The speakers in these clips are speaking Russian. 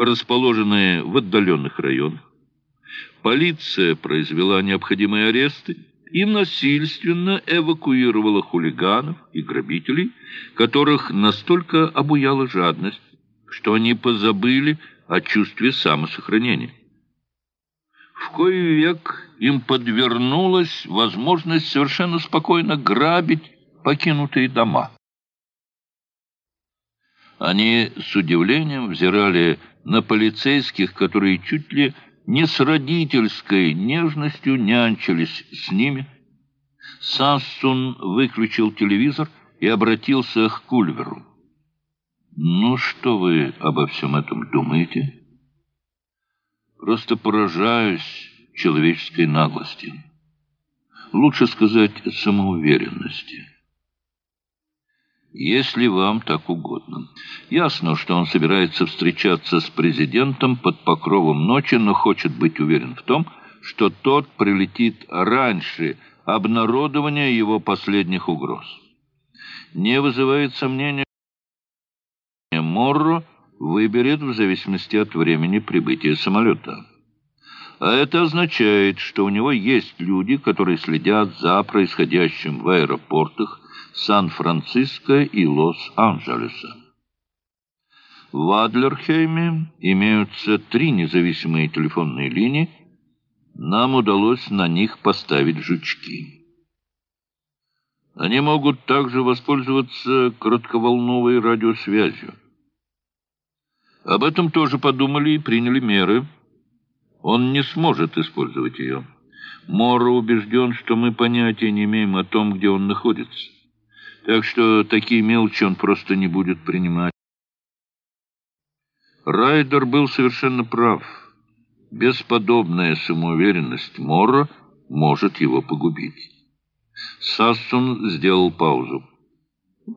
расположенные в отдаленных районах. Полиция произвела необходимые аресты и насильственно эвакуировала хулиганов и грабителей, которых настолько обуяла жадность, что они позабыли о чувстве самосохранения. В кой век им подвернулась возможность совершенно спокойно грабить покинутые дома. Они с удивлением взирали на полицейских, которые чуть ли не с родительской нежностью нянчились с ними. Сассун выключил телевизор и обратился к Кульверу. «Ну, что вы обо всем этом думаете?» «Просто поражаюсь человеческой наглости. Лучше сказать, самоуверенности» если вам так угодно. Ясно, что он собирается встречаться с президентом под покровом ночи, но хочет быть уверен в том, что тот прилетит раньше обнародования его последних угроз. Не вызывает сомнения, Морро выберет в зависимости от времени прибытия самолета. А это означает, что у него есть люди, которые следят за происходящим в аэропортах, Сан-Франциско и Лос-Анджелеса. В Адлерхейме имеются три независимые телефонные линии. Нам удалось на них поставить жучки. Они могут также воспользоваться коротковолновой радиосвязью. Об этом тоже подумали и приняли меры. Он не сможет использовать ее. Мора убежден, что мы понятия не имеем о том, где он находится. Так что такие мелочи он просто не будет принимать. Райдер был совершенно прав. Бесподобная самоуверенность Морра может его погубить. Сассун сделал паузу.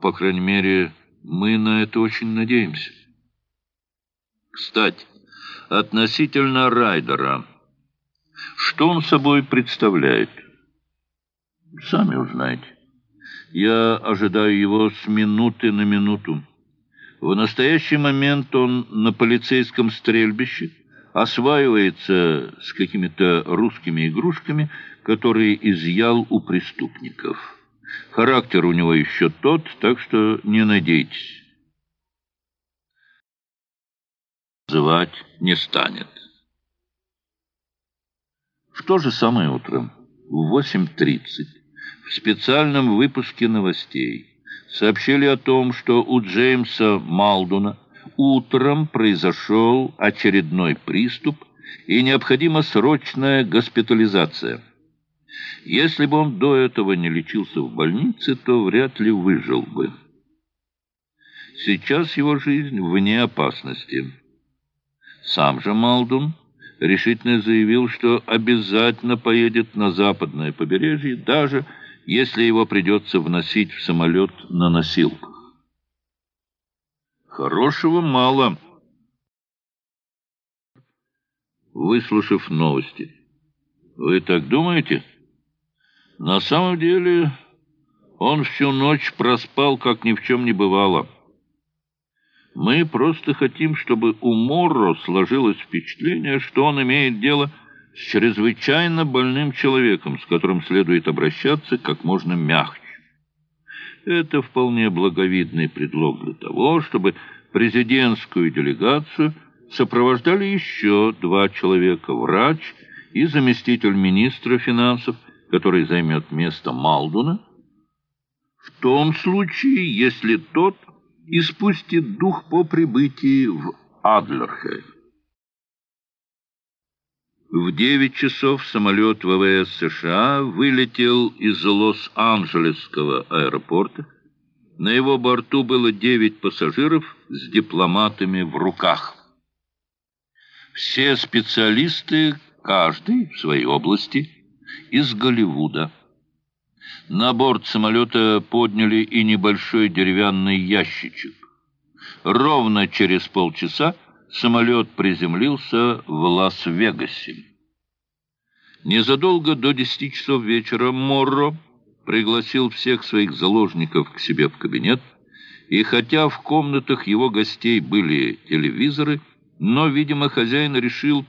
По крайней мере, мы на это очень надеемся. Кстати, относительно Райдера. Что он собой представляет? Сами узнаете. Я ожидаю его с минуты на минуту. В настоящий момент он на полицейском стрельбище осваивается с какими-то русскими игрушками, которые изъял у преступников. Характер у него еще тот, так что не надейтесь. Называть не станет. В то же самое утро, в 8.30, в специальном выпуске новостей сообщили о том, что у Джеймса Малдуна утром произошел очередной приступ и необходима срочная госпитализация. Если бы он до этого не лечился в больнице, то вряд ли выжил бы. Сейчас его жизнь вне опасности. Сам же Малдун решительно заявил, что обязательно поедет на западное побережье, даже если его придется вносить в самолет на носилках. Хорошего мало. Выслушав новости. Вы так думаете? На самом деле он всю ночь проспал, как ни в чем не бывало. Мы просто хотим, чтобы у Морро сложилось впечатление, что он имеет дело с с чрезвычайно больным человеком, с которым следует обращаться как можно мягче. Это вполне благовидный предлог для того, чтобы президентскую делегацию сопровождали еще два человека, врач и заместитель министра финансов, который займет место Малдуна, в том случае, если тот испустит дух по прибытии в Адлерхейм. В 9 часов самолет ВВС США вылетел из Лос-Анджелесского аэропорта. На его борту было 9 пассажиров с дипломатами в руках. Все специалисты, каждый в своей области, из Голливуда. На борт самолета подняли и небольшой деревянный ящичек. Ровно через полчаса самолет приземлился в Лас-Вегасе. Незадолго до десяти часов вечера Морро пригласил всех своих заложников к себе в кабинет, и хотя в комнатах его гостей были телевизоры, Но, видимо, хозяин решил